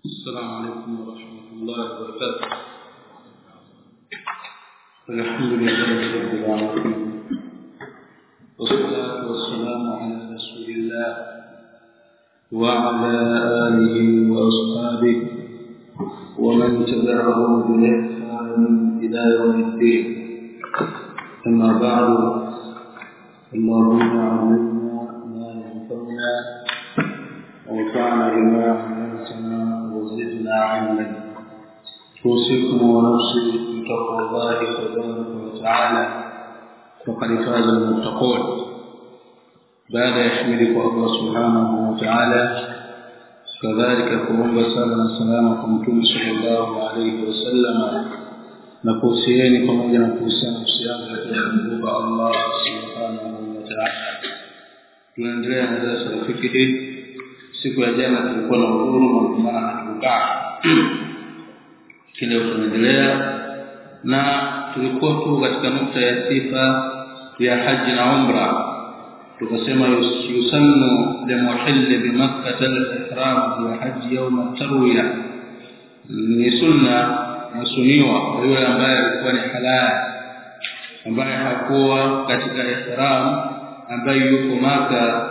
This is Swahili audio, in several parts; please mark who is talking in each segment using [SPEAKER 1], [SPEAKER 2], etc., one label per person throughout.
[SPEAKER 1] السلام عليكم ورحمة الله وبركاته. الحمد لله رب العالمين. والصلاة والسلام على رسول الله وعلى آله وأصحابه ومن تبعهم بإحسان إلى يوم الدين. أما بعد اللهم توصيكم ونفسي بتقوى الله تبارك وتعالى فقد فاز المتقون بعد يحمدك الله سبحانه وتعالى كذلك kuomba sala na salama kwa mtume sallallahu alayhi wasallam na kuhusieni pamoja na kuhusiana uhusiano katika kumbuka Allah subhanahu wa ta'ala tunaendelea na darasa la fikihi siku ya jana tulikuwa na uhuru na maana hatukukaa kile tunaendelea na tulikuwa tu katika nukta ya sifa ya haji na umra. Tukasema yusannu limuhilli bi makkah al-ihram wa haji yawm at-tarwiya ni sunna nasuniwa kwa yule ambaye alikuwa ni halali ambaye hakuwa katika ihram ambaye yuko maka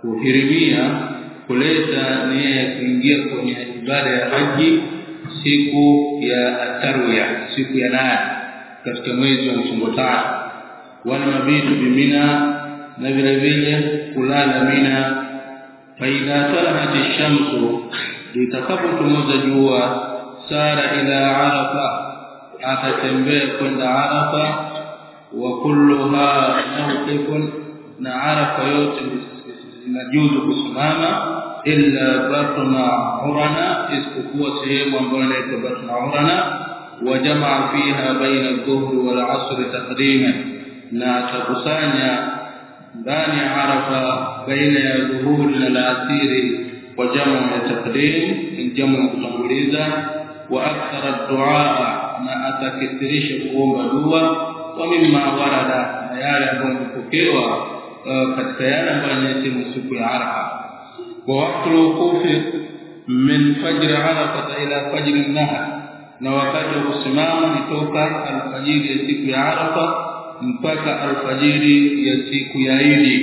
[SPEAKER 1] kuhirimia kuleta nia ya kuingia kwenye ibada ya haji siku ya atarwiya siku ya nane katika mwezi wa mfungo tatu wala mabitu bimina na vile vile kulala mina. Faida talahat ash-shamsu litakapochomoza jua sara ila arafa atatembea kwenda arafa wa kulluha mawqifun na arafa yote zinajuzu kusimama illa batna urana isipokuwa sehemu ambayo inaitwa batna urana wa jamaa fiha baina adh-dhuhri wal 'asr taqriban na takusanya ndani ya arafa baina ya dhuhuri na alasiri wa jamu ya taqdim jamu ya kutanguliza wa akthara ad-du'a na atakithirisha kuomba dua wa mimma warada na yale ambayo yamepokewa katika yale ambayo yanasema siku ya arafa al-wuqufi min fajr فجر ila fajr an-nahr na wakati wa kusimama ni toka alfajiri ya siku ya arafa mpaka alfajiri ya siku ya Idi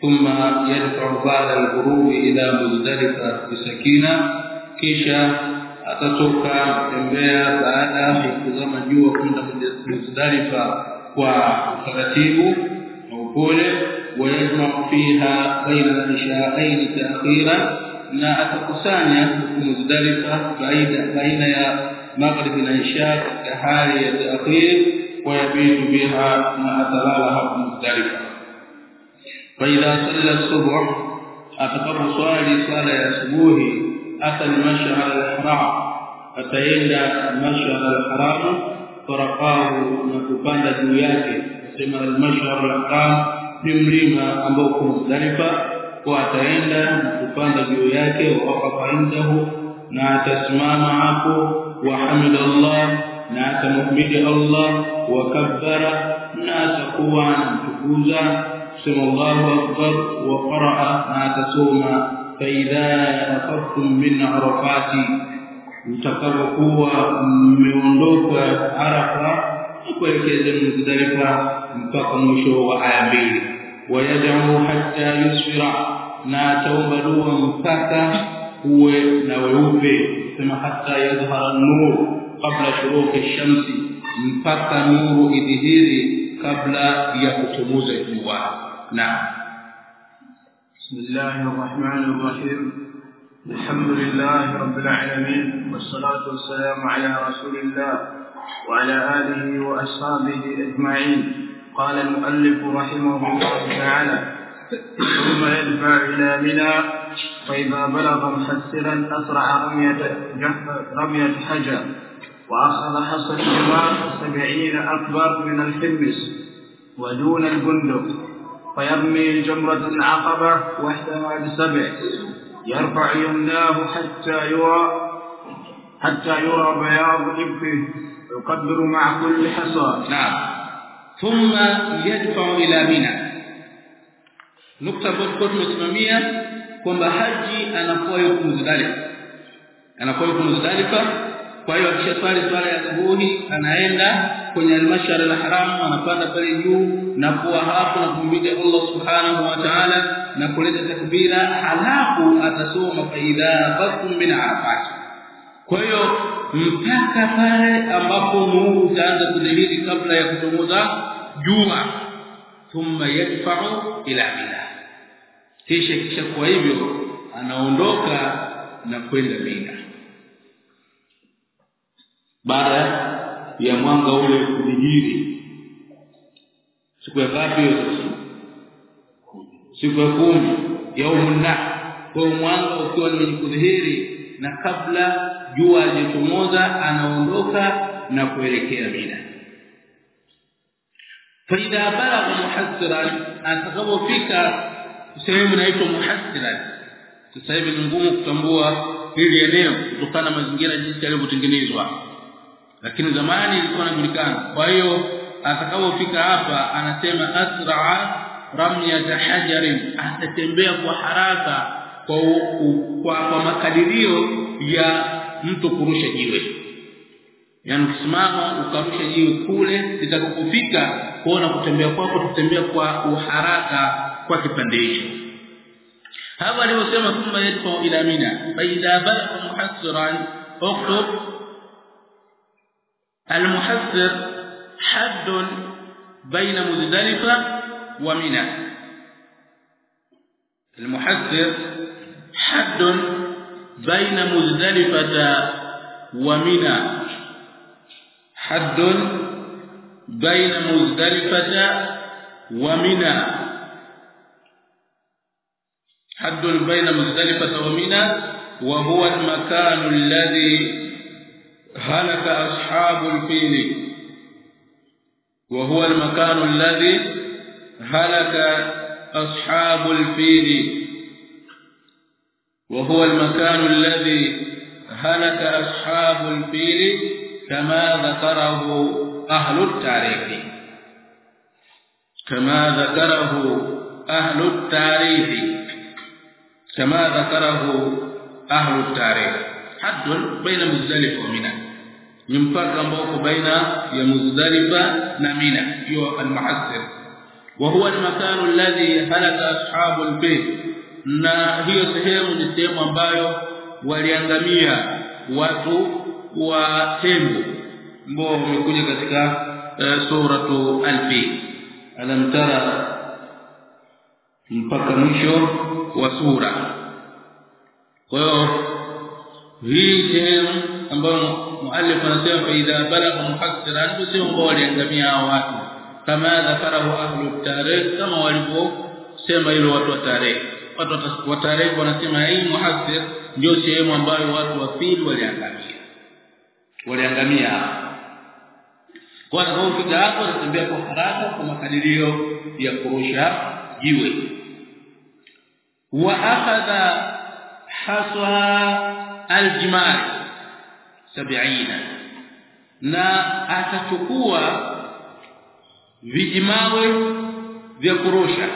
[SPEAKER 1] thumma yadfa'u ba'da al-ghurubi ila muzdalifa bisakina kisha atatoka tembea baada ya kuzama jua kwenda muzdalifa kwa utaratibu na upole ويجمع فيها بين الإشاءين تأخيرا. ما أتقسان يسلك مزدلفة بين بين مغرب العشاء كهاية التأخير ويبيت بها ما أتلالها مزدلفة. فإذا صلى الصبح أتقر صلاة صلاة الصبح أتى المشعر الحرام؟ فتيند المشعر الحرام؟ فرقاه ما تبان دنياك سمر المشعر الحرام. Ni mlima ambao uko Muzdalifa kwa ataenda na kupanda juu yake waqafa indahu na atasimama hapo wa hamdallah na atamhimidi Allah wakabbara na atakuwa anamtukuza sema Allahu akbar wa qaraa na atasoma fa idha afaqtum min arafati mtakapokuwa mmeondoka arafa mwisho wa aya mbili wayad'u hatta yusfira na ataomba dua mpaka uwe na weupe sema hatta yadhhara an-nur qabla shuruq ash-shamsi mpaka nuru idhihiri kabla ya kuchomoza jua na
[SPEAKER 2] bismillahir rahmanir rahim alhamdulillahi rabbil alamin wassalatu wassalamu ala rasulillah wa ala alihi wa ashabihi ajma'in قال المؤلف رحمه الله تعالى ثم يدفع إلى منى فإذا بلغ محسرا أسرع رمية رمية حجر وأخذ حصى الجمار سبعين أكبر من الحمص ودون البندق فيرمي جمرة العقبة وحدها بسبع يرفع يمناه حتى يرى حتى يرى بياض إبه يقدر مع كل حصى
[SPEAKER 1] نعم ثم يدفع إلى منى نقطة بوت tumesimamia kwamba haji anakuwa yuko Muzdalifa anakuwa yuko Muzdalifa kwa hiyo akishaswali swala ya dhuhuri anaenda kwenye almashar alharam anapanda pale juu na kuwa hapo na kumbidia Allah subhanahu wa ta'ala na kuleta takbira halafu atasoma faida fakum min arafat kwa hiyo mpaka pale ambapo nuru utaanza kudhihiri kabla ya kuchomoza jua. Thumma yadfa'u ila Mina kisha kisha kwa hivyo anaondoka na kwenda Mina. Baada ya mwanga ule kudhihiri siku ya ngapi siku ya kumi yaumun umna kwa mwanga ukiwa ni kudhihiri na kabla jua lichomoza anaondoka na kuelekea Mina. Faida balagha muhassiran atakapofika sehemu inaitwa muhassiran sasa hivi ni ngumu kutambua hili eneo kutokana na mazingira jinsi yalivyotengenezwa. Lakini zamani ilikuwa inajulikana. Kwa hiyo atakapofika hapa anasema asra ramya hajarin atatembea kwa haraka kwa kwa, kwa makadirio ya mtu kurusha jiwe yani ukisimama ukarusha jiwe kule litakapofika kuona kutembea kwako tutembea kwa uharaka kwa kipande hicho hapa alivyosema thumma yadfa ila mina fa idha balagha muhassiran uktub المحسر حد بين مزدلفة ومنى المحسر حد بين مزدلفة ومنى. حد بين مزدلفة ومنى. حد بين مزدلفة ومنى وهو المكان الذي هلك أصحاب الفيل. وهو المكان الذي هلك أصحاب الفيل. وهو المكان الذي هلك أصحاب الفيل كما ذكره أهل التاريخ. كما ذكره أهل التاريخ. كما ذكره أهل التاريخ. حد بين مزدلفة ومنى. ni mpaka ambao uko baina ya Muzdalifa na Mina hiyo al-Muhassir wa huwa na hiyo sehemu ni sehemu ambayo waliangamia watu wa tembo ambao wamekuja katika uh, suratu alfi. Alam tara mpaka mwisho wa sura. Kwa hiyo hii sehemu ambayo muallif anasema fa idha balagha muhassiran sio ambao waliangamia watu. Kama dhakarahu ahlu tarikh kama walivyosema hilo watu wa tarikh watu wa wanasema hii muhasir ndio sehemu ambayo watu wa pili waliangamia. Waliangamia. Kwa sababu fika hapo anatembea kwa haraka kwa makadirio ya kurusha jiwe. Wa akhadha haswa aljimal 70 na atachukua vijimawe vya kurusha.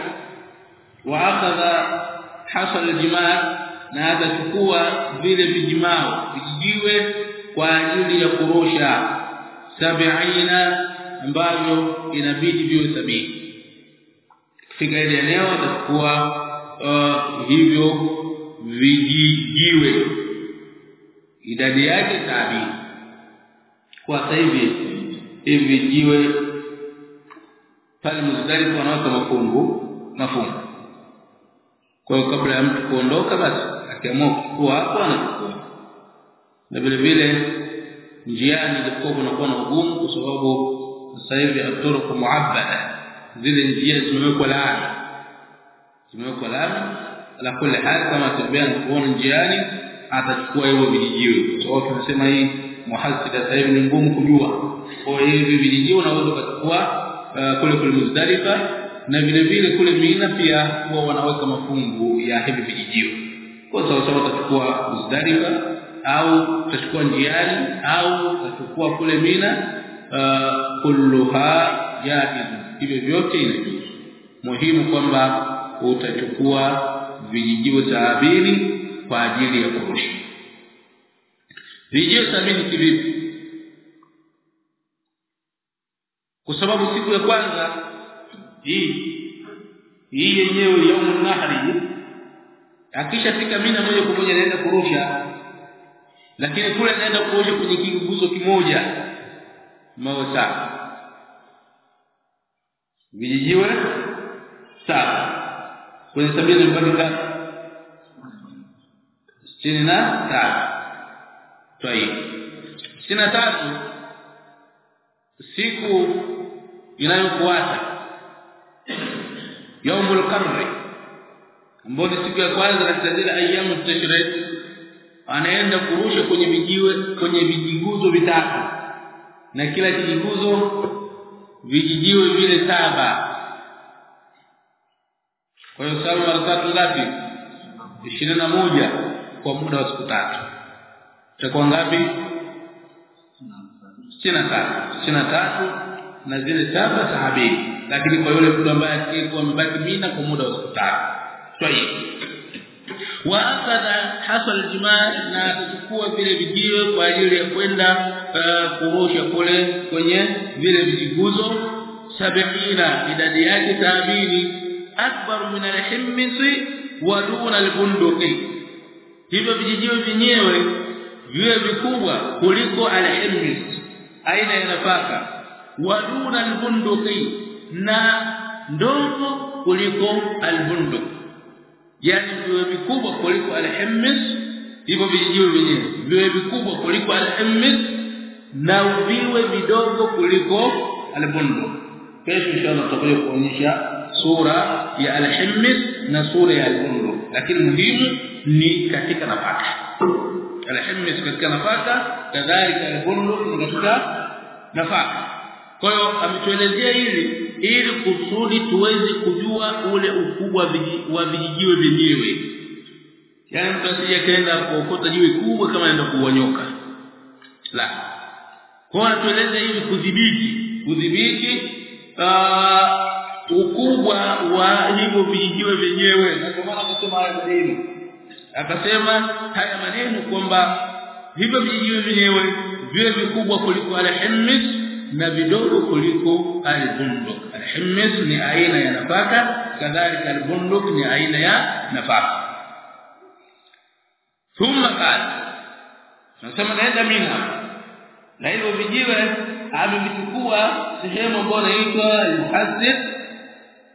[SPEAKER 1] Wa akadha hasal aljimaa na atachukua vile vijimao vijiwe kwa ajili ya kurusha. 70 ambavyo inabidi viwe sabini kufika ile eneo atachukua uh, hivyo vijijiwe. Idadi yake sabini kwa sasa hivi hivi jiwe pale mzdalifu wanaweka mafungu mafungu kwa hiyo kabla ya mtu kuondoka basi akiamua kuchukua hapo anachukua na vile vile njiani ilikuwa kunakuwa na ugumu kwa sababu sasa hivi aturuku muabbada zile njia zimewekwa lami zimewekwa lami ala kulli hal kama tabia na kuona njiani atachukua hivyo vijijiwe kwa sababu tunasema hii muhasida sasa hivi ni ngumu kujua. Kwa hivi vijijiwe unaweza kuchukua uh, kule kule Muzdalifa na vile vile kule Mina pia huwa wanaweka mafungu ya hivi vijijio. Kwa sababu sawa utachukua Muzdalifa au utachukua njiani au utachukua kule Mina uh, kulluha jaiz. Hivyo vyote inajuzu muhimu kwamba utachukua vijijio sabini kwa ajili ya kurushi vijio sabini kivipi? Kwa sababu siku ya kwanza hii. Hii yenyewe yaumu nahri. Akishafika mina moja kwa moja anaenda kurusha. Lakini kule anaenda kurusha kwenye kiguzo kimoja. Mawe sawa vijijiwe sawa kwenye sabini mpaka ngapi sitini na tatu. Tayib sitini na tatu. Siku inayofuata yaumul qarri ambayo ni siku ya kwanza katika zile ayamu tashrik anaenda kurusha kwenye vijiwe kwenye vijiguzo vitatu. Na kila kijiguzo vijijiwe vile saba. Kwa hiyo sawa mara tatu ngapi? Moja kwa muda wa siku tatu. Itakuwa ngapi? 63 tatu na zile saba sahabini lakini kwa yule mtu ambaye alikuwa amebaki mina kwa muda wa siku tatu. Wa akadha hasal jimaa na kuchukua vile vijiwe kwa ajili ya kwenda uh, kurusha kule kwenye vile vijiguzo. Sabina idadi yake taabini akbar min al-himmisi wa duna albunduki. Hivyo vijijiwe vyenyewe viwe vikubwa kuliko al-himmis aina ya nafaka wa duna al-bunduqi na ndogo kuliko albunduk yani viwe vikubwa kuliko al-himmis hivyo vijijiwe vyenyewe. Viwe vikubwa kuliko al-himmis na viwe vidogo kuliko albunduk kesho inshallah tutakuja kuonyesha sura ya al-himmis na sura ya albunduk lakini muhimu ni katika nafaka. Al-himmis katika nafaka kadhalika al-bunduq katika nafaka kwa hiyo ametuelezea hili ili kusudi tuweze kujua ule ukubwa wa vijijiwe vyenyewe. Yaani mtu asije kaenda kuokota jiwe kubwa kama anaenda kuonyoka la. Kwa anatueleza ili kudhibiti. Kudhibiti ukubwa wa hivyo vijijiwe vyenyewe. Kwa maana akasema haya maneno. Akasema haya maneno kwamba hivyo vijijiwe vyenyewe viwe vikubwa kuliko al-himmis na vidogo kuliko albunduk. Alhimis ni aina ya nafaka kadhalika albunduk ni aina ya nafaka. Thumma qala nasema naenda mina. Na hivyo vijiwe amevichukua sehemu ambayo inaitwa al-muhassib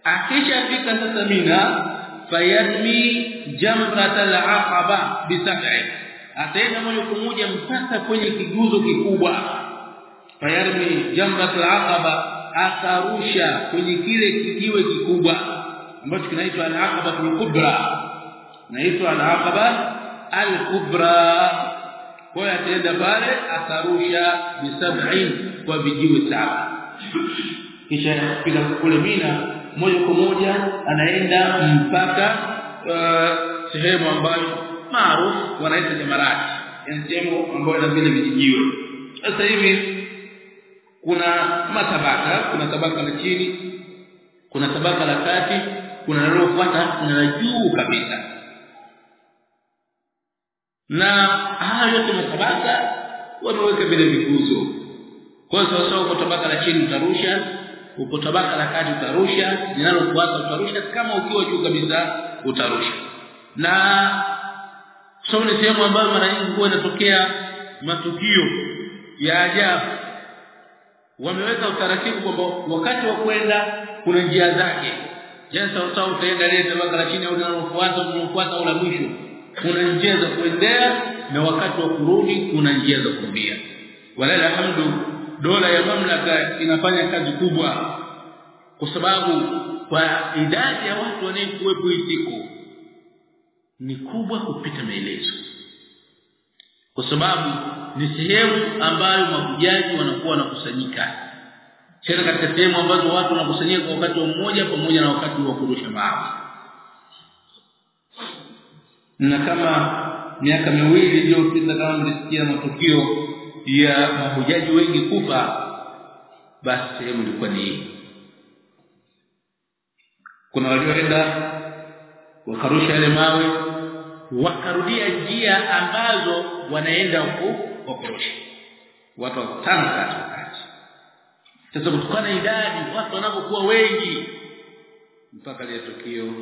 [SPEAKER 1] akishafika sasa mina fayarmi jamrat al-aqaba ataenda moja kwa moja mpaka kwenye kiguzo kikubwa fayarmi jamratul aqaba akarusha kwenye kile kijiwe kikubwa ambacho kinaitwa al-aqaba al-kubra naitwa al-aqaba al-kubra. Kwa ataenda pale akarusha bisab'in kwa vijiwe saba. Kisha piga kule mina moja kwa moja anaenda mpaka uh, sehemu ambayo maarufu wanaita jamarati yani sehemu ambayo ina vile vijijiwe sasa hivi kuna matabaka kuna tabaka la chini kuna tabaka la kati kuna linalofuata kuna la juu kabisa. Na haya yote matabaka wameweka vile vikuzo kwa hiyo sasa uko tabaka la chini utarusha uko tabaka la kati utarusha linalofuata utarusha kama ukiwa juu kabisa utarusha. Na sawa ni sehemu ambayo mara nyingi huwa inatokea matukio ya ajabu wameweka utaratibu kwamba wakati wa kwenda kuna njia zake. Jinsi sawa utaenda ile tabaka la au unalofuata unalofuata au la mwisho. Kuna njia za kuendea na wakati wa kurudi kuna njia za kurudia. Walala hamdu dola ya mamlaka inafanya kazi kubwa. Kwa sababu kwa idadi ya watu wanaokuwepo siku ni kubwa kupita maelezo. Kwa sababu ni sehemu ambayo mahujaji wanakuwa wanakusanyika. Tena katika sehemu ambazo watu wanakusanyika kwa wakati mmoja pamoja na wakati wa kurusha mawe. Na kama miaka miwili iliyopita kama mlisikia matukio ya mahujaji wengi kufa basi sehemu ilikuwa ni hii. Kuna walioenda wakarusha yale mawe wakarudia njia ambazo wanaenda huko korosho watu watano katika wakati sasa kutokana idadi watu wanapokuwa wengi mpaka ile tukio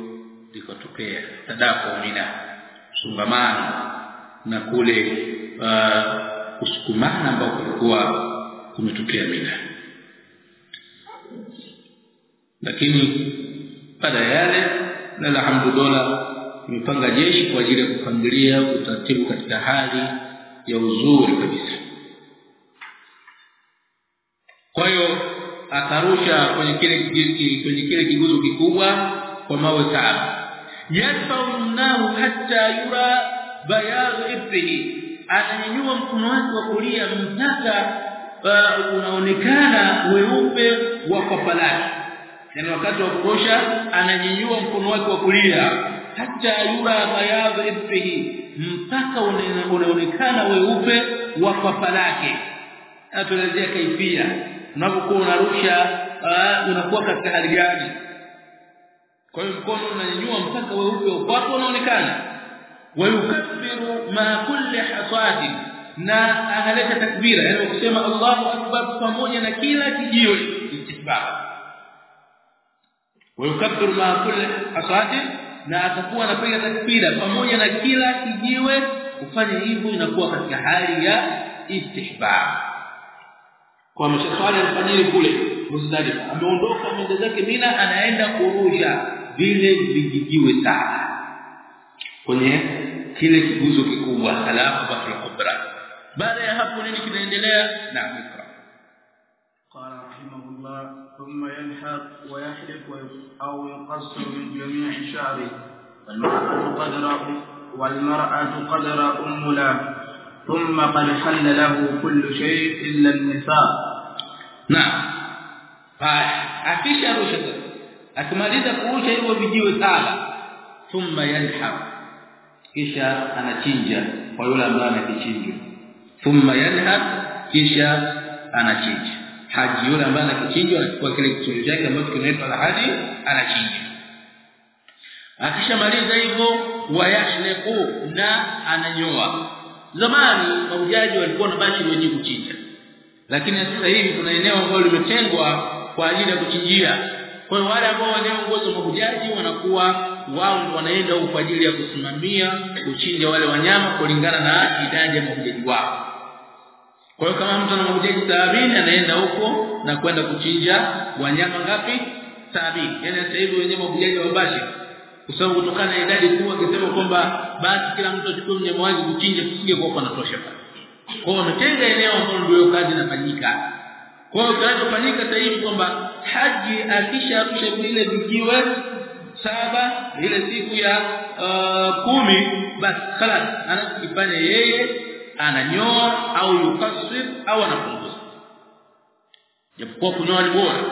[SPEAKER 1] likotokea sadaka mina sungamano na kule uh, kusukumana ambao kulikuwa kumetokea mina. Lakini baada ya yale na alhamdulillah imepanga jeshi kwa ajili ya kupangilia utaratibu katika hali ya uzuri kabisa. Kwa hiyo akarusha kwenye kile kwenye kile kiguzo kikubwa kwa mawe saba yadfa'u mnahu hatta yura bayadhu ibnihi ananyanyua mkono wake wa kulia mpaka uh, unaonekana weupe wa kopalaki yani wakati wa kurusha ananyanyua mkono wake wa kulia hata yura bayadhu ibhi mpaka unaonekana weupe wa kopalaki atuelezea kaifia. Unapokuwa unarusha unakuwa katika hali gani? Kwa hiyo mkono unanyanyua mpaka weupe upapo unaonekana. Wayukabbiru ma kulli hasadi na analeta takbira yani kusema Allahu akbar pamoja na kila kijio istikbar wayukabbiru ma kulli hasadi na atakuwa anapiga takbira pamoja na kila kijiwe kufanya hivyo inakuwa katika hali ya istihbab. Kwa mshafari alfajiri kule Muzdalifa ameondoka mwende zake Mina anaenda kurusha vile vijijiwe sana kwenye kile kiguzo kikubwa halafu bakra kubra baada ya hapo nini kinaendelea? Na
[SPEAKER 2] ثم يلحق ويحلق أو يقصر من جميع شعره. والمرأة قدر والمرأة قدر أم لا. ثم قد حل له كل شيء إلا النساء.
[SPEAKER 1] نعم. أفيش أروشة أكمالي تقوش أيوة بجيو سالة ثم يلحق كشى أنا تشينجا ويولا أمامك تشينجا ثم يلحق كشى أنا تشينجا haji. Yule ambaye anakichinja anachukua kile kitendo chake ambacho kinaitwa haji anachinja akishamaliza hivyo wayashneku na ananyoa. Zamani mahujaji walikuwa wanabaki wenye kuchinja. Lakini sasa hivi kuna eneo ambalo limetengwa kwa ajili ya kuchinjia. Kwa hiyo wale ambao wanaongoza mahujaji wanakuwa wao wanaenda kwa ajili ya kusimamia kuchinja wale wanyama kulingana na idadi ya mahujaji wao kwa hiyo kama mtu anamwambia kitabini 70 anaenda huko na kwenda kuchinja wanyama ngapi? 70 Yaani sasa hivi wenyewe mahujaji wabashi kwa sababu kutokana na idadi kubwa akisema kwamba basi kila mtu achukue mnyama wake kuchinja kusije kwa panatosha kwa hiyo wametenga eneo ambalo ndio kazi inafanyika. Kwa hiyo kinachofanyika sasa hivi kwamba haji akisharusha vile vijiwe saba ile siku ya uh, kumi basi khalas anachokifanya yeye ananyoa au yukasir au anapunguza. Japokuwa kunyoa ni bora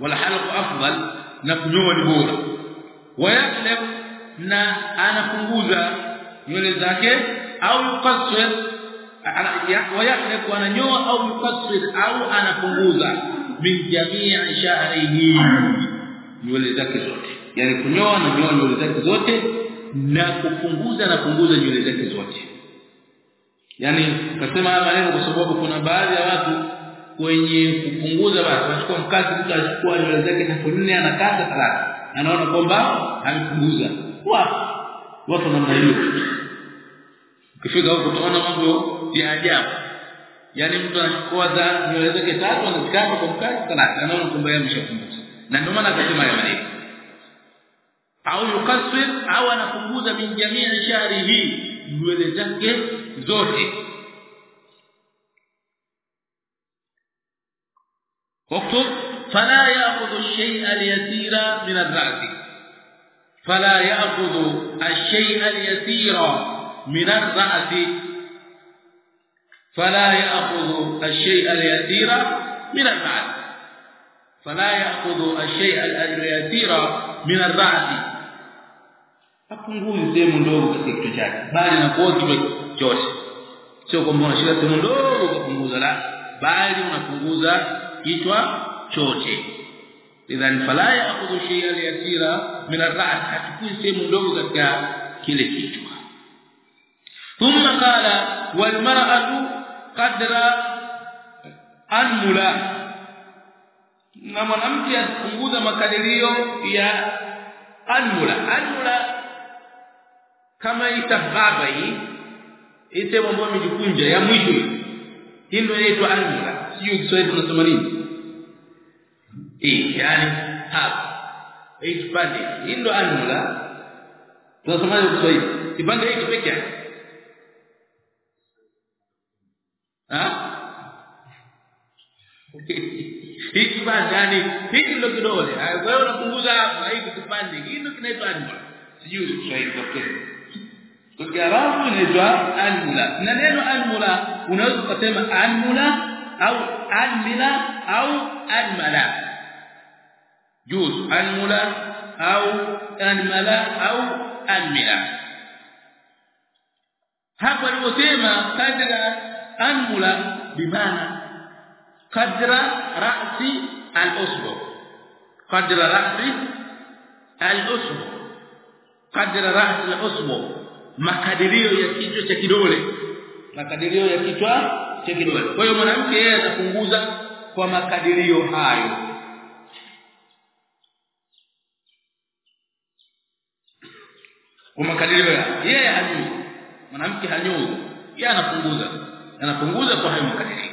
[SPEAKER 1] wala halqa afdal na kunyoa ni bora. Wayaklef na anapunguza nywele zake au yukasir wayaklef ananyoa au yukasir au anapunguza. Min jamii sha'rihi nywele zake zote. Yani kunyoa na nywele zake zote na kupunguza na kupunguza nywele zake zote yani kasema haya maneno kwa sababu kuna baadhi ya watu kwenye kupunguza basi anachukua mkasi mtu anachukua nywele zake na nne anakata talaka. Anaona kwamba amepunguza. Wa watu namna hiyo. Ukifika huko utaona mambo ya ajabu. Yani mtu anachukua za nywele zake tatu anazikata kwa mkazi talaka. Anaona kwamba yeye ameshapunguza. Na ndio maana akasema haya maneno. Au yukasir au anapunguza min jamii shahri hii nywele zake zote واكتب فلا يأخذ الشيء اليسير من الرأس. فلا يأخذ الشيء اليسير من الرأس. فلا يأخذ الشيء اليسير من الرأس. فلا يأخذ الشيء اليسير من الرأس. Hapunguzi sehemu ndogo katika kichwa chake. Bali na kichwa chote sio kwamba unashika sehemu ndogo kupunguza la bali unapunguza kichwa chote. Idhan fala ya'khudhu shay'an yasira min ar-ra's hatukui sehemu ndogo katika kile kichwa. Thumma qala wal mar'atu kadra anmula na mwanamke asipunguza makadirio ya anmula anmula kama itababa hii ite mambo imejikunja ya mwisho. Hii ndio inaitwa anga sio Kiswahili tunasema nini? Eh yani hapa hii kipande hii ndio anmula tunasema kwa Kiswahili? Kipande hiki pekee. Yake ha? Hii kipande yani hiki ndio kidole. Kwa hiyo unapunguza hapa hiki kipande. Hii ndio kinaitwa anga sio Kiswahili kwa kwa Kiarabu inaitwa anmula na neno anmula unaweza kusema anmula au anmila au anmala juz anmula au anmala au anmila hapo aliposema kadra anmula bimaana kadra ra'si al-usbu kadra ra'si al-usbu kadra ra'si al-usbu makadirio ya kichwa cha kidole. Makadirio ya kichwa cha kidole. Kwa hiyo mwanamke yeye atapunguza kwa makadirio hayo. Kwa makadirio yeye hajui mwanamke hanyoi yeye anapunguza. Anapunguza kwa hayo makadirio.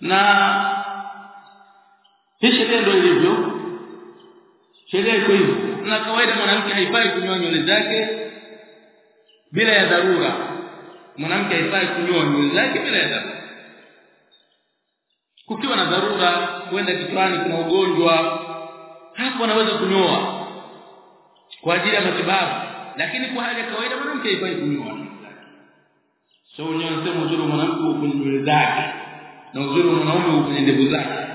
[SPEAKER 1] Na hii sheria ndio ilivyo. Sheria iko hivyo. Na kawaida mwanamke haifai kunyoa nywele zake bila ya dharura. Mwanamke haifai kunyoa nywele zake bila ya dharura. Kukiwa na dharura kwenda kichwani kuna ugonjwa hapo anaweza kunyoa kwa ajili ya matibabu. Lakini kwa hali ya kawaida mwanamke haifai kunyoa so unyoa sema uzuri mwanamke kwenye nywele zake na uzuri mwanaume kwenye ndevu zake.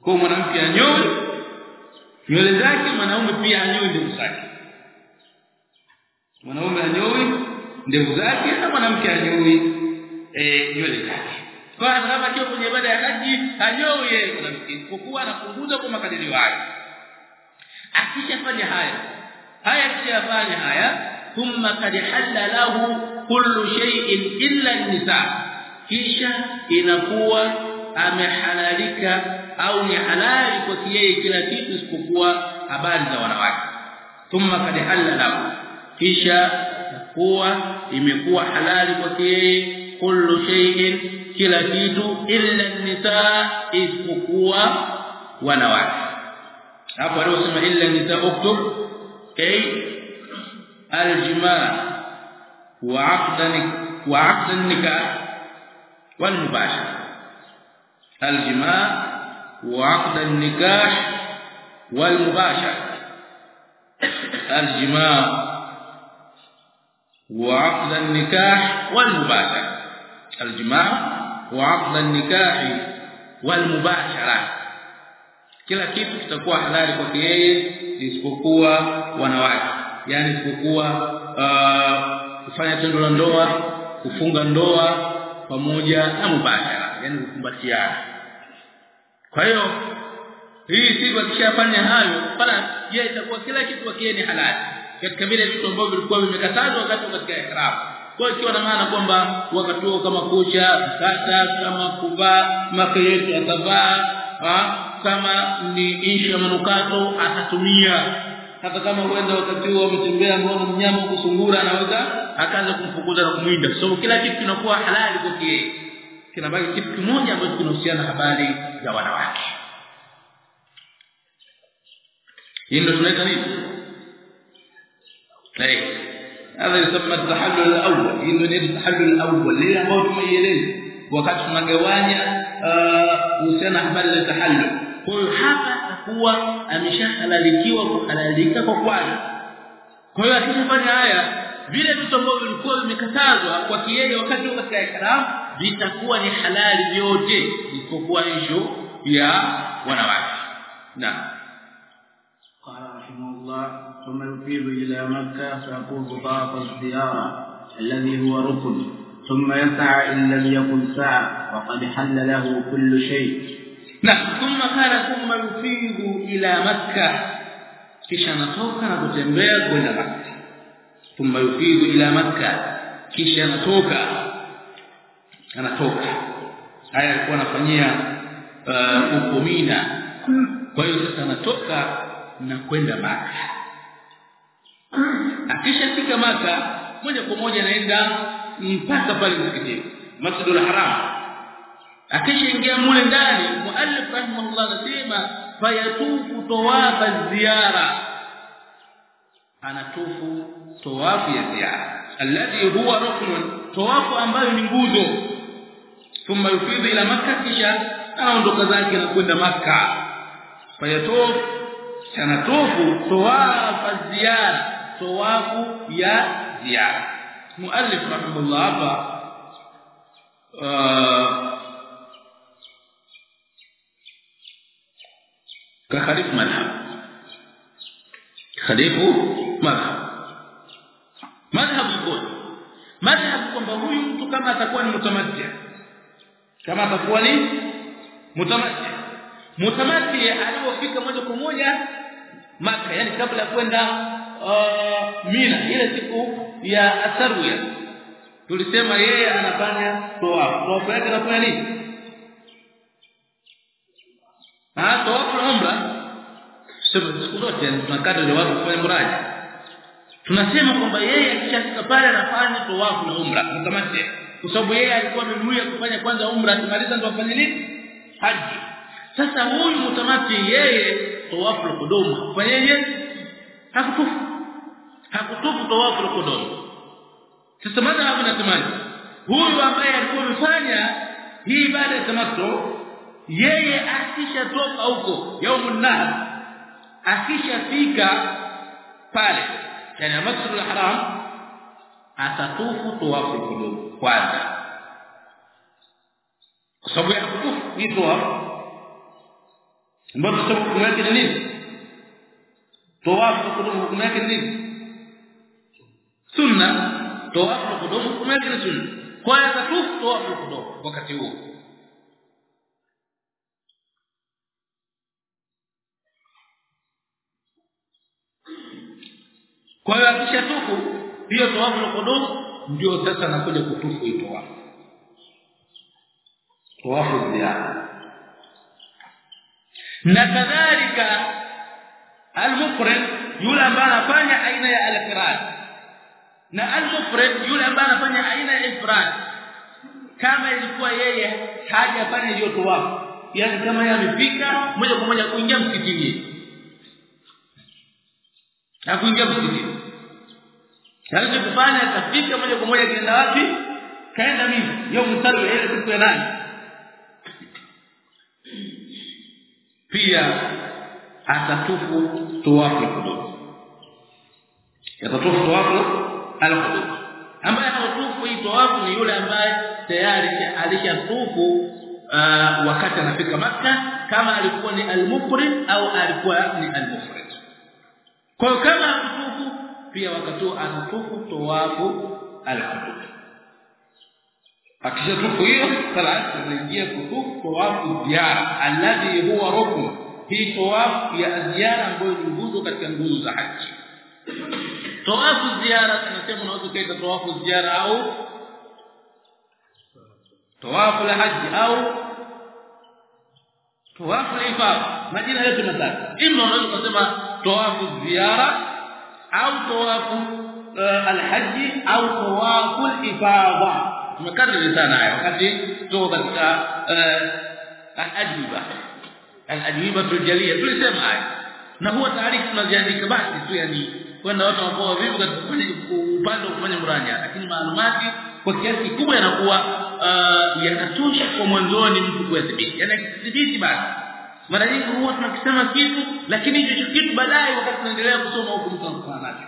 [SPEAKER 1] Kwa mwanamke anyoe nywele zake mwanaume pia anyoe ndevu zake mwanaume anyoi ndevu zake na mwanamke anyoi eh nywele zake. Kwa kama kio kwenye ibada ya haji anyoi yeye mwanamke isipokuwa anapunguza kwa makadirio yake akishafanya haya haya akishafanya haya thumma kad halla lahu kullu shay'in illa an-nisa. Kisha inakuwa amehalalika au ni halali kwa yeye kila kitu isipokuwa habari za wanawake. Thumma kad halla lahu kisha kuwa imekuwa halali kwa yeye kullu shay'in kila kitu illa nisa isipokuwa wanawake hapo aliosema illa nisa uktub ay aljimaa wa aqdan wa aqdan nikah wal mubashara aljimaa wa aqdan nikah wal mubashara aljimaa وعقد النكاح والمباشره الجماع وعقد النكاح والمباشره kila kitu kitakuwa halali kwa yeye isipokuwa wanawake yani isipokuwa kufanya tendo la ndoa kufunga ndoa pamoja na mubashara yani kukumbatiana kwa hiyo hii siku akishafanya hayo pala yeye itakuwa kila kitu kwa yeye ni halali katika vile vitu ambavyo vilikuwa vimekatazwa wakati katika ihram kwa ikiwa na maana kwamba wakati huo kama kucha kata kama kuvaa makeyetu atavaa kama ni ishu ya manukato atatumia. Hata kama huenda wakati huo ametembea mbona mnyama kusungura anaweza akaanza kumfukuza na kumwinda. Sababu kila kitu kinakuwa halali kwa yeye. Kinabaki kitu kimoja ambacho kinahusiana habari za wanawake. Hii ndio tunaita nini طيب هذا يسمى التحلل الأول hilo ni التحلل الأول lile ambalo tumeieleza wakati tunagawanya kuhusiana habari za tahallul kwa hiyo hapa atakuwa ameshahalalikiwa kuhalalika kwa kwanza kwa hiyo akifanya haya vile vitu ambavyo vilikuwa vimekatazwa kwa kiyeje wakati wa katika ihram vitakuwa ni halali vyote isipokuwa ishu ya wanawake
[SPEAKER 2] قال رحمه الله ثم يفيض إلى مكة فيقول طاف الزيارة الذي هو ركن. ثم يسعى إن لم يكن سعى وقد حل له كل شيء.
[SPEAKER 1] نعم. ثم قال ثم يفيض إلى مكة. كيش نتوكا نتجمبيا كوين مكة. ثم يفيض إلى مكة. كيش توكا نتوكا هيا كوانا فانيا آه، مكومينا كوين نتوكا نكوين مكة. Akishafika Maka moja kwa moja anaenda mpaka pale msikitini Masjidul Haram. Akishaingia mule ndani muallif rahimahullah anasema fayatufu tawafa ziara anatufu tawafu ya ziara alladhi huwa ruknun tawafu ambayo ni nguzo. Thumma yufidhu ila makkah kisha anaondoka zake na kwenda makkah fayatufu anatufu tawafa ziara tawafu ya ziara muallif rahimahullah hapa كخليف مذهب خليف مذهب مذهب يقول مذهب kwamba huyu mtu kama atakuwa ni mutamattia kama atakuwa ni mutamattia mutamattia alipofika moja kwa moja maka yani kabla ya kwenda uh, Mina ile siku ya Asarwiya tulisema yeye anafanya tawaf. Tawaf yake anafanya nini? Ah tawaf umra. Sema siku zote tunakata ile watu kufanya muraji tunasema kwamba yeye akishafika pale anafanya tawaf na umra. Mkamate kwa sababu yeye alikuwa amenuia kufanya kwanza umra akimaliza ndo afanye nini? Haji. Sasa huyu mtamati yeye tawaf al-qudum afanyeje hakutufu hakutufu tawaf al-qudum sasa madhhabu nasemaje huyu ambaye alikuwa amefanya hii ibada ya tamattu yeye akishatoka huko yaumun nahr akishafika pale yani masjidul haram atatufu tawafu qudum kwanza kwa sababu ya kutufu hii tawafu ambapo ni nini tawafu kudumu hukumu yake ni nini? Sunna. Tawafu kudumu hukumu yake ni sunna. Kwanza tu tawafu kudumu wakati huo. Kwa hiyo akishatufu hiyo tawafu kudumu ndio sasa anakuja kutufu hiyo tawafu na kadhalika al-mufrid yule ambaye anafanya aina ya al-ifrad na al-mufrid yule ambaye anafanya aina ya ifrad kama ilikuwa yeye hajafanya hiyo tawafu. Yani kama yeye amefika moja kwa moja kuingia msikitini. Na kuingia msikitini. Sasa kufanya atafika moja kwa moja kienda wapi? Kaenda mimi Hiyo mstari ile siku ya nani pia atatufu tuwafu al-qudum atatufu tawafu al-hudud. Ambaye anatufu hii tuwafu ni yule ambaye tayari alishatufu uh, wakati anafika maka kama alikuwa ni al-mufrid au alikuwa ni al-mufrid. Kwa kama hakutufu pia wakati atatufu tuwafu al-hudud. Akishatufu hiyo salat anaingia kutufu tuwafu ziara alladhi huwa rukn hii tawafu ya ziara ambayo ni nguzo katika nguzo za haji tawafu ziara tunasema unaweza kaita tawafu ziara au tawafu la haji au tawafu ifada majina yote matatu imma unaweza kusema tawafu ziara au tawafu uh, alhaji au tawafu alifada tumekariri sana haya wakati tuko katika al-ajwiba al-ajwiba tujalia tulisema haya. Na huwa taarifa tunaziandika basi tu yani kwenda watu ambao vipi katika upande wa kufanya mranja lakini maalumati kwa kiasi kikubwa yanakuwa uh, yanatosha kwa mwanzoni mtu kudhibiti yani kudhibiti basi. Mara nyingi huwa tunakisema kitu lakini hicho kitu baadaye wakati tunaendelea kusoma huko mtu anakutana nacho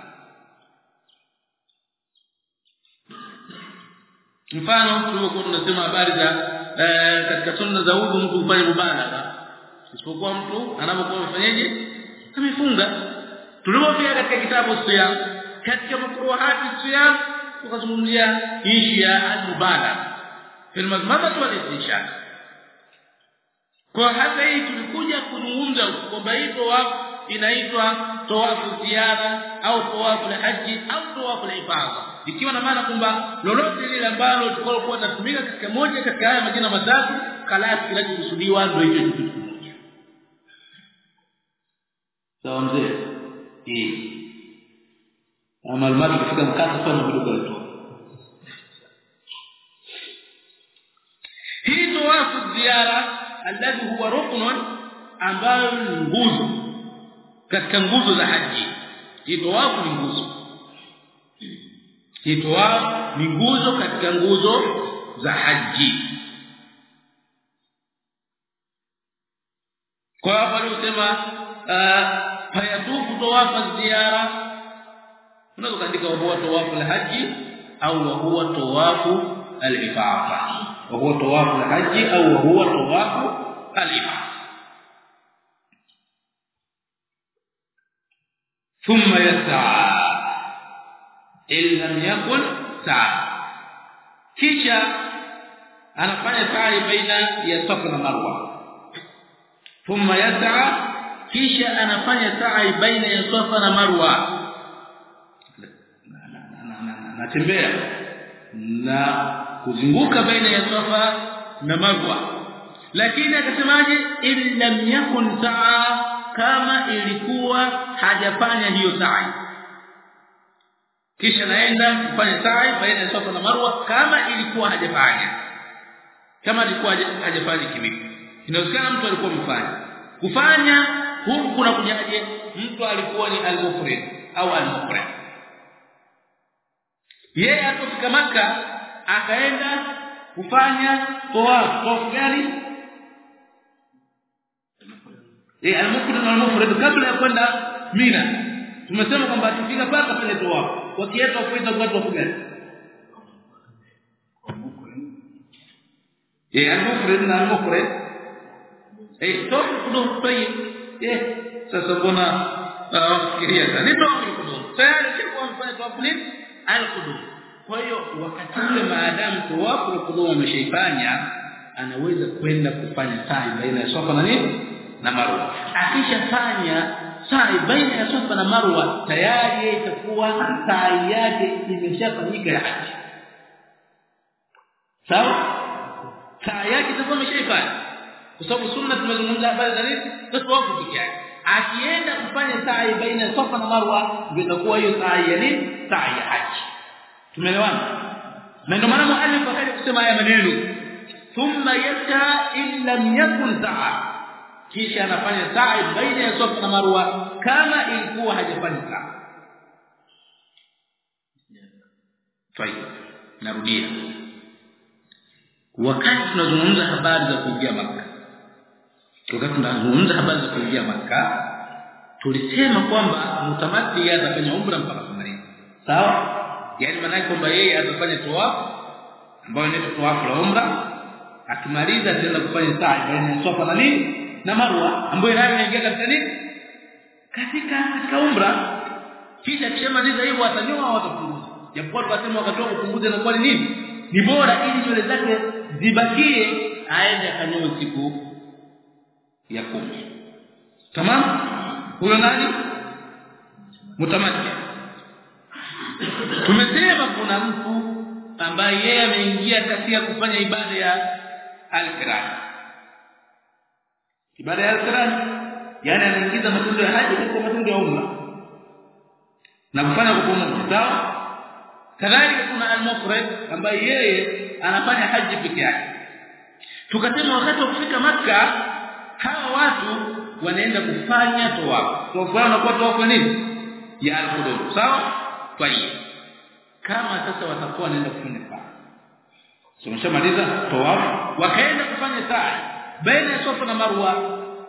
[SPEAKER 1] mfano tulikuwa tunasema habari za eh, katika sunna za udhu mtu kufanya mubalagha isipokuwa mtu anapokuwa amefanyaje? Amefunga. Tulipofika katika kitabu siyam katika makruhati siyam tukazungumzia ishi ya al-mubalagha fil madhmamah wal istinshaq kwa hata hii tulikuja kuzungumza kwamba hii wapo inaitwa tawafu ziada au tawafu la haji au tawafu la ibada ikiwa na maana kwamba lolote lile ambalo tukalokuwa tunatumika katika moja katika haya majina matatu kalasi kinachokusudiwa ndio hicho kitu sawa mzee eh ama almatu kufika mkasa sana kidogo alitoa. Hii tawafu ziara alladhi huwa ruknun ambayo nguzo. Katika nguzo za haji. Hii tawafu ni nguzo. Hii tawafu ni nguzo katika nguzo za haji. Kwa hapo alisema fayatufu tawafu ziara unaweza kuandika huwa tawafu al-haji au huwa tawafu al-ifada وهو طواف الحج أو هو طواف الافاضه ثم يسعى ان لم يكن سعى kisha anafanya sa'i baina ya safa na marwa thumma yas'a kisha anafanya sa'i baina ya safa na marwa natembea na kuzunguka baina ya safa na marwa. Lakini akasemaje? In lam yakun sa'a kama ilikuwa hajafanya hiyo sa'i. Kisha naenda kufanya sa'i baina ya safa na marwa kama ilikuwa hajafanya. Kama alikuwa hajafanya kivipi. Inawezekana mtu alikuwa mfanya kufanya huku kuna kujaje mtu alikuwa ni al-mufrid au al-mufrid? Yeye atofika maka akaenda kufanya toa tawaf gani? Eh al-mufrid na al-mufrid kabla ya kwenda Mina. Tumesema kwamba akifika paka pale toa wakienda kuita watu wa gani? Al-mufrid na al-mufrid. Eh tawaf kudu tayyib eh sasa mbona nafikiria sana. Ni tawaf kudu tayari kwa mfano tawaf ni al-qudum kwa hiyo wakati ule maadamu tawafu al-qudum ameshaifanya anaweza kwenda kufanya sa'i baina ya Safa na nini? Na Marwa. Akishafanya sa'i baina ya Safa na Marwa tayari itakuwa sa'i yake imeshafanyika ya haji. Sawa? Sa'i yake itakuwa imeshaifanya kwa sababu sunna tumezungumza habari za nini tawafu pekee yake akienda kufanya sa'i baina Safa na Marwa ndio itakuwa hiyo sa'i ya nini sa'i ya haji tumeelewana na ndio maana muallif akaja kusema haya maneno thumma yata illa lam yakun sa'a kisha anafanya sa'i baina ya Safa na Marwa kama ilikuwa hajafanya sa'a Tayeb narudia wakati tunazungumza habari za kuingia maka wakati tunazungumza habari za kuingia maka tulisema kwamba mutamati atafanya umra mpaka kumaliza sawa? Yani maana kwamba yeye atafanya tawaf ambayo ni tawaf la umra. Akimaliza ataenda kufanya sa'i baina ya Safa na nini? Na Marwa ambayo nayo inaingia katika nini? Katika katika umra. Kisha kishamaliza hivyo atanyoa au atapunguza? Japokuwa tukasema wakati wa kupunguza inakuwa ni nini? Ni bora ili nywele zake zibakie aende akanyoe siku ya kumi tamam huyo nani? Mutamati tumesema kuna mtu ambaye yeye ameingia katika kufanya ibada ya al-qiran ibada ya al-qiran yani anaingiza matendo ya haji katika matendo ya umma. Na kufanya pamoja sawa? Kadhalika kuna al-mufrad ambaye yeye anafanya haji peke yake. Tukasema wakati wa kufika maka hawa watu wanaenda kufanya kwa sababu wanakuwa tawaf nini? Ya al-hudud. Sawa? Kwa hiyo kama sasa watakuwa wanaenda kufanya sa'a. Tumeshamaliza toa. Wakaenda kufanya sa'i baina ya sofa na Marwa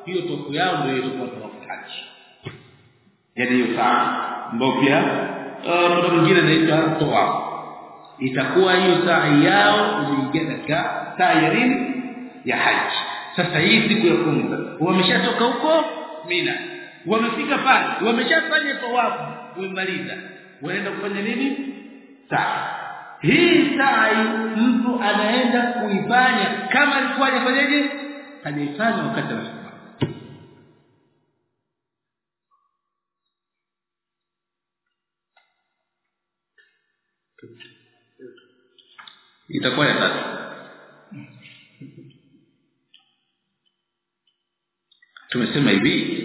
[SPEAKER 1] hiyo tofu yao ndio ilikuwa tawaf haji yani hiyo sa'a. Ambayo pia muda mwingine anaitwa toa. Itakuwa hiyo saa yao iliingia katika saa ya nini? Ya haji sasa hii siku ya kwanza wameshatoka huko Mina. Wamefika pale. Wameshafanya tawafu wamemaliza. Wanaenda kufanya nini? Saa. Hii saa mtu anaenda kuifanya kama alikuwa anafanyaje hajaifanya wakati anafanya itakuwa ya tatu tumesema hivi.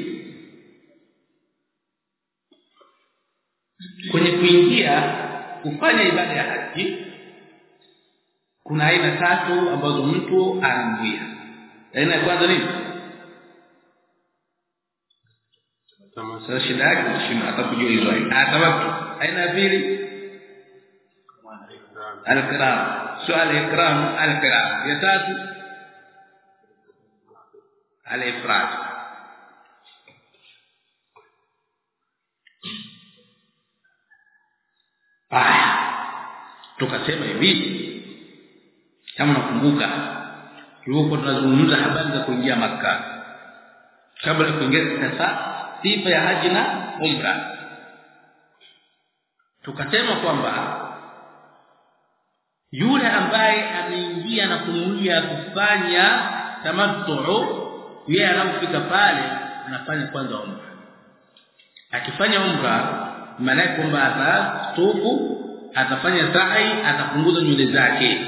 [SPEAKER 1] Kwenye kuingia kufanya ibada ya haji kuna aina tatu ambazo mtu anaingia. Aina ya kwanza nini? Sasa shida yake shida atakujua hizo aina. Sababu. Aina ya pili? Al-kiram swali ikram al-kiram ya tatu? Al-ifrad haya. Tukasema hivi. Kama nakumbuka tulikuwa tunazungumza habari za kuingia maka kabla ya kuingia sasa sifa ya haji na umra. Tukasema kwamba yule ambaye ameingia na kunuia kufanya tamattu yeye anapofika pale anafanya kwanza umra. Akifanya umra maana kwamba atatufu atafanya sa'i atapunguza nywele zake.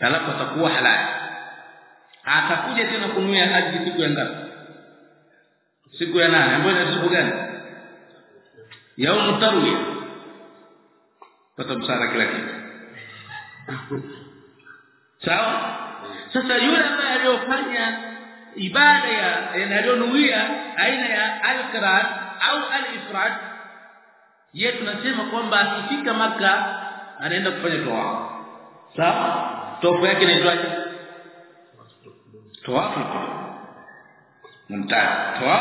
[SPEAKER 1] Alafu atakuwa halali. Atakuja tena kunuia haji siku ya ngapi? Siku ya nane. Ambayo ni siku gani? Yaumu tarwiya pata msara kila kitu. Sawa? Sasa yule ambaye aliyofanya ibada ya aliyonuia aina ya al-qiran au al-ifrad yeye tunasema kwamba akifika maka anaenda kufanya toa sawa? Tofu yake inaitwaje? Toa mtaa toa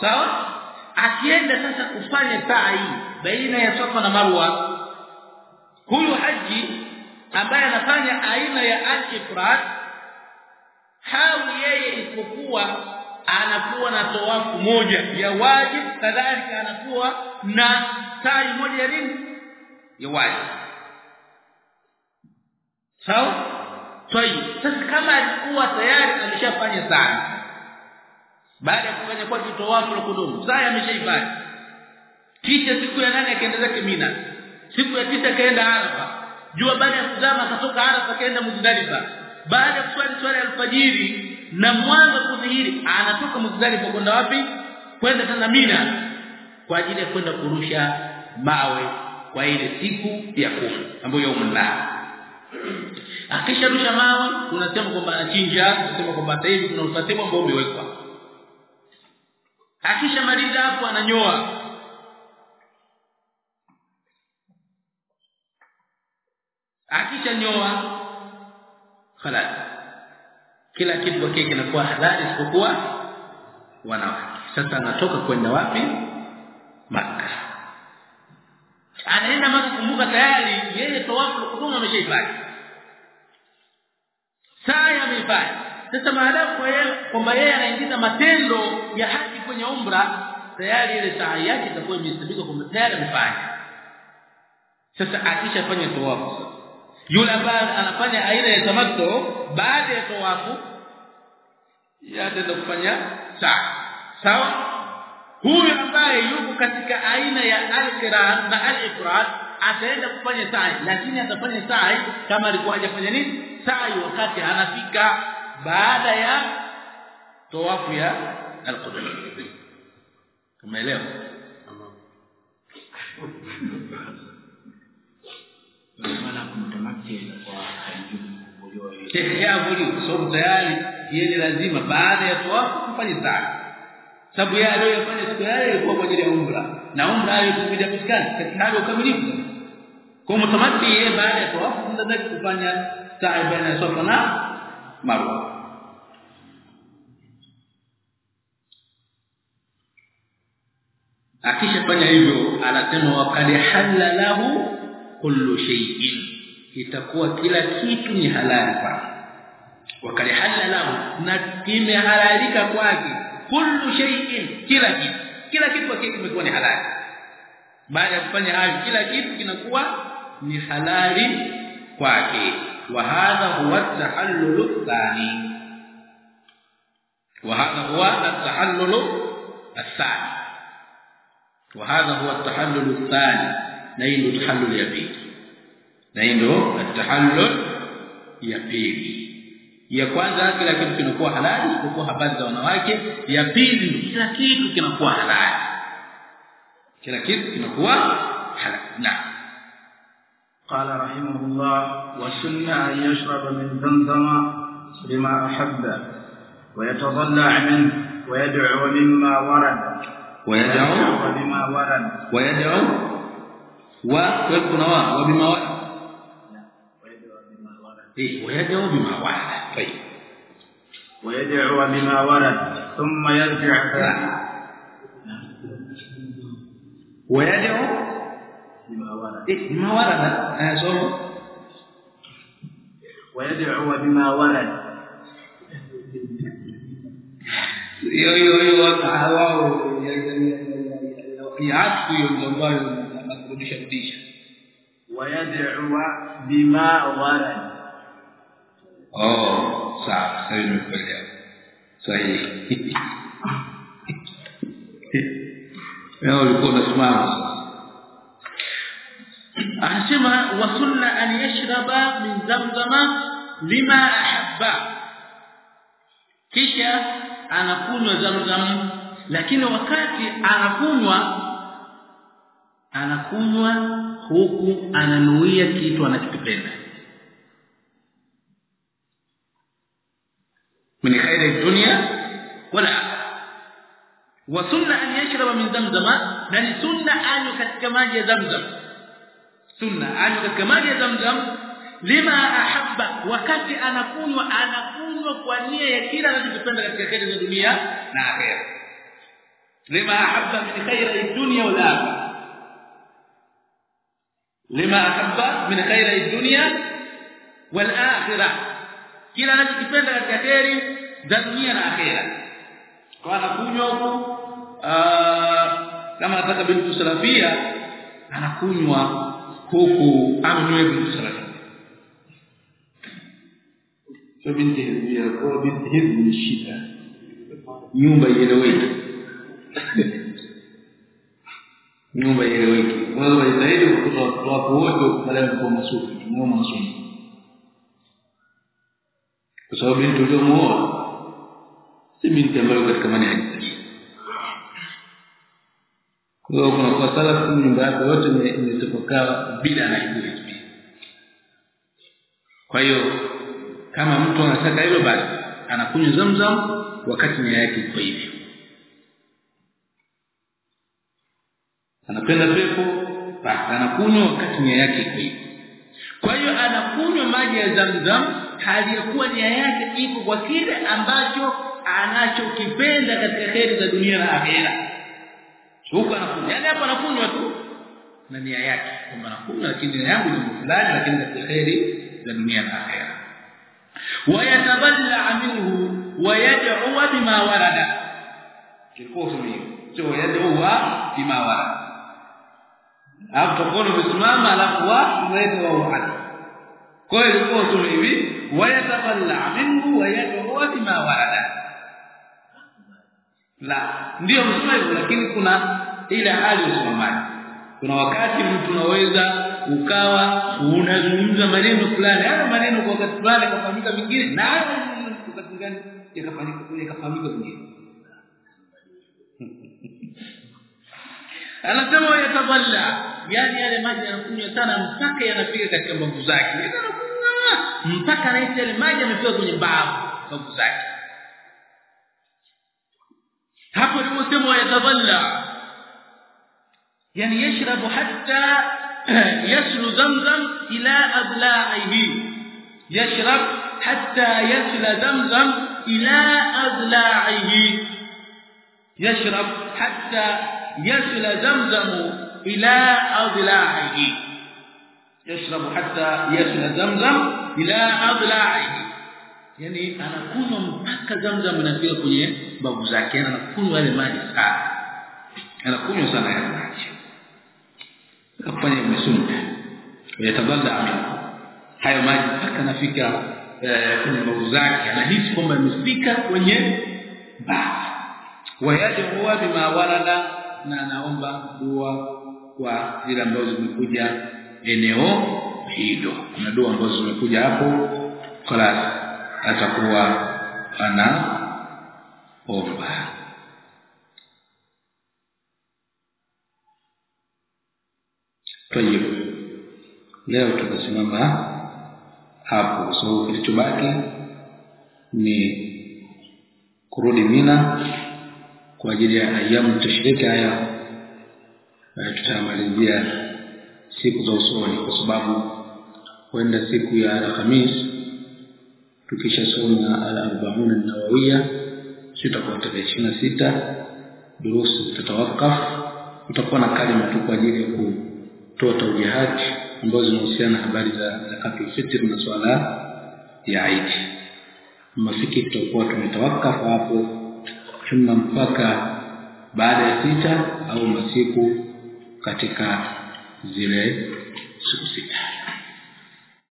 [SPEAKER 1] sawa? Akienda sasa kufanya sa'i baina ya safa na marwa huyu haji ambaye anafanya aina ya al-ifrad hawi yeye isipokuwa anakuwa na tawafu moja. Ya wajib kadhalika anakuwa na sa'i moja ya nini? Ya wali. Sawa? Tayib sasa kama alikuwa tayari alishafanya sana baada ya kufanya kwa tawafu la kudumu saa ameshaifanya. Kisha siku ya nane akaenda zake Mina. Siku ya tisa kaenda Arafa. Jua baada ya kuzama akatoka Arafa kaenda Muzdalifa. Baada ya kuswali swala ya alfajiri na mwanzo kudhihiri anatoka Muzdalifa kwenda wapi? Kwenda tena Mina kwa ajili ya kwenda kurusha mawe kwa ile siku ya kumi ambayo yaumna akisharusha mawe unasema kwamba anachinja unasema kwamba sasa hivi kuna utaratibu ambao umewekwa. Akishamaliza hapo ananyoa. Akisha nyoa khalas kila kitu kwake kinakuwa halali isipokuwa wanawake. Sasa anatoka kwenda wapi? Maka anaenda maka kumbuka tayari yeye tawafu kuduma ameshaifanya. Saa ameifanya. Sasa maadamu kwa kwamba yeye anaingiza matendo ya haji kwenye umra tayari ile saa yake itakuwa imehesabika kwamba tayari amefanya. Sasa akishafanya tawafu. Yule ambaye anafanya aina ya tamattu baada ya tawafu yataenda kufanya saa sawa huyu ambaye yuko katika aina ya al-qiran na al-ifrad ataenda kufanya sa'i. Lakini atafanya sa'i kama alikuwa hajafanya nini? Sa'i wakati anafika baada ya tawafu ya al-qudum umeelewa?
[SPEAKER 2] Maana kumtamati kwa
[SPEAKER 1] sababu tayari yeye lazima baada ya tawafu kufanya sa'i sababu yeye aliyofanya siku yale ilikuwa kwa ajili ya umra. Na umra hiyo tumekuja kusikana katika hali ukamilifu kwa mtamati yeye baada ya tawafu ndio kufanya sa'i baina ya safa na marwa. Akishafanya hivyo anasema wakali halalahu kullu shay'in. Itakuwa kila kitu ni halali kwake. Wakali halalahu na kimehalalika kwake kullu shay'in kila kitu kila kitu kwake kimekuwa ni halali baada ya kufanya hayo kila kitu kinakuwa ni halali kwake wa hadha huwa at-tahallul thani wa hadha huwa at-tahallul الثاني وهذا هو التحلل الثاني na hii ndio tahallul ya pili na hii ndio tahallul ya pili ya kwanza kila kitu kinakuwa halali isipokuwa habari za wanawake ya pili kila kitu kinakuwa halali kila kitu kinakuwa halali na
[SPEAKER 2] قال رحمه الله وسن ان يشرب من زمزم بما احب ويتضلع منه ويدعو مما ورد
[SPEAKER 1] ويدعو
[SPEAKER 2] بما ورد
[SPEAKER 1] ويدعو
[SPEAKER 2] بما ورد
[SPEAKER 1] طيب
[SPEAKER 2] ويدعو بما ورد ثم يرجع
[SPEAKER 1] ويدعو
[SPEAKER 2] بما ورد
[SPEAKER 1] إيه بما ورد أنا سورة
[SPEAKER 2] ويدعو بما ورد ويدعو بما ورد
[SPEAKER 1] oh sawa sasa nimekuelewa sahihi leo ulikuwa unasimama anasema wa sunna an yashraba min zamzama lima ahabba. Kisha anakunywa zamzam lakini wakati anakunywa anakunywa huku ananuia kitu anachokipenda min khairi dunya wala wa sunna an yashraba min zamzama na ni sunna anywe katika maji ya zamzam sunna anywe katika maji ya zamzam lima ahabba wakati anakunywa anakunywa kwa nia ya kila anachokipenda katika kheri za dunia na akhera. lima ahabba min khairi dunya wal akhirah lima ahabba min khairi dunya wal akhirah kila anachokipenda katika heri za dunia na akhera. Kwa anakunywa huko kama nataka bintu salafia anakunywa huku amnywe bintu salafia. Sio binti hizbia kwa binti hizi ni shida. Nyumba ieleweke. Nyumba ieleweke. Wewe zaidi kutoka watu wote wale ambao masufi. Tumao masufi kwa sababu binti uliomuoa si binti ambayo katika maneno kwa kuna kwa salafu nyumba yako yote imetapakaa bila na hizbi kwa hiyo kama mtu anataka hivyo basi anakunywa zamzam wakati nia yake iko hivyo. Anapenda pepo basi anakunywa wakati nia yake iko hivyo. Kwa hiyo anakunywa maji ya zamzam aliyokuwa nia yake iko kwa kile ambacho anachokipenda katika heri za dunia na akhera. Huko anakunywa yani hapa anakunywa tu. Na nia yake. Kwamba nakunywa lakini nia yangu ni fulani lakini katika heri za dunia na akhera. Wayataballa minhu wayad'u bima warada. Kikosi usemi sio yad'u bima warada. Hapo tokoni msimama alafu wa mwendo wa uhai kwa hiyo ilikuwa hivi wayataballa minhu wayad'u bima wa'ada la ndio msema lakini kuna ile hali usimamaji kuna wakati mtu unaweza ukawa unazungumza maneno fulani haya maneno kwa wakati fulani kafanyika mingine na wakati gani yakafanyika yakafanyika mingine anasema yatawalla yani yale maji yanakunywa sana mpaka yanafika katika mbavu zake mpaka anaita yale maji yamefika kwenye mbavu mbavu zake hapo aliposema yataballa yani yashrabu hatta يسل زمزم إلى أضلاعه يشرب حتى يسل زمزم إلى أضلاعه يشرب حتى يسل زمزم إلى أضلاعه yashrabu hatta yasla zamzam bila adla'i. Yani anakunywa mpaka zamzam inafika kwenye babu zake. Anakunywa yale maji sana. Anakunywa sana yale maji. Akafanya msumba yatabada hayo maji mpaka anafika eh, kwenye babu zake. Anahisi kwamba amefika kwenye babu. Wayadua bima warada. Na anaomba dua kwa zile ambazo zimekuja eneo hilo. Na dua ambazo zimekuja hapo. Kala atakuwa ana omba. Tayib leo tutasimama hapo. So kilichobaki ni kurudi mina kwa ajili ya ayamu tashrika haya tutamalizia siku za usoni kwa sababu huenda siku ya Alhamis tukishasoma al-arba'un an-nawawiyya sitakuwa tarehe sita durusi tutawakaf utakuwa na kalima tu kwa ajili ya kutoa taujihat ambazo zinahusiana na habari za zakatul fitr na swala ya Eid. Mafiki tutakuwa tumetawakaf hapo chuma mpaka baada ya sita au masiku katika zile siku sita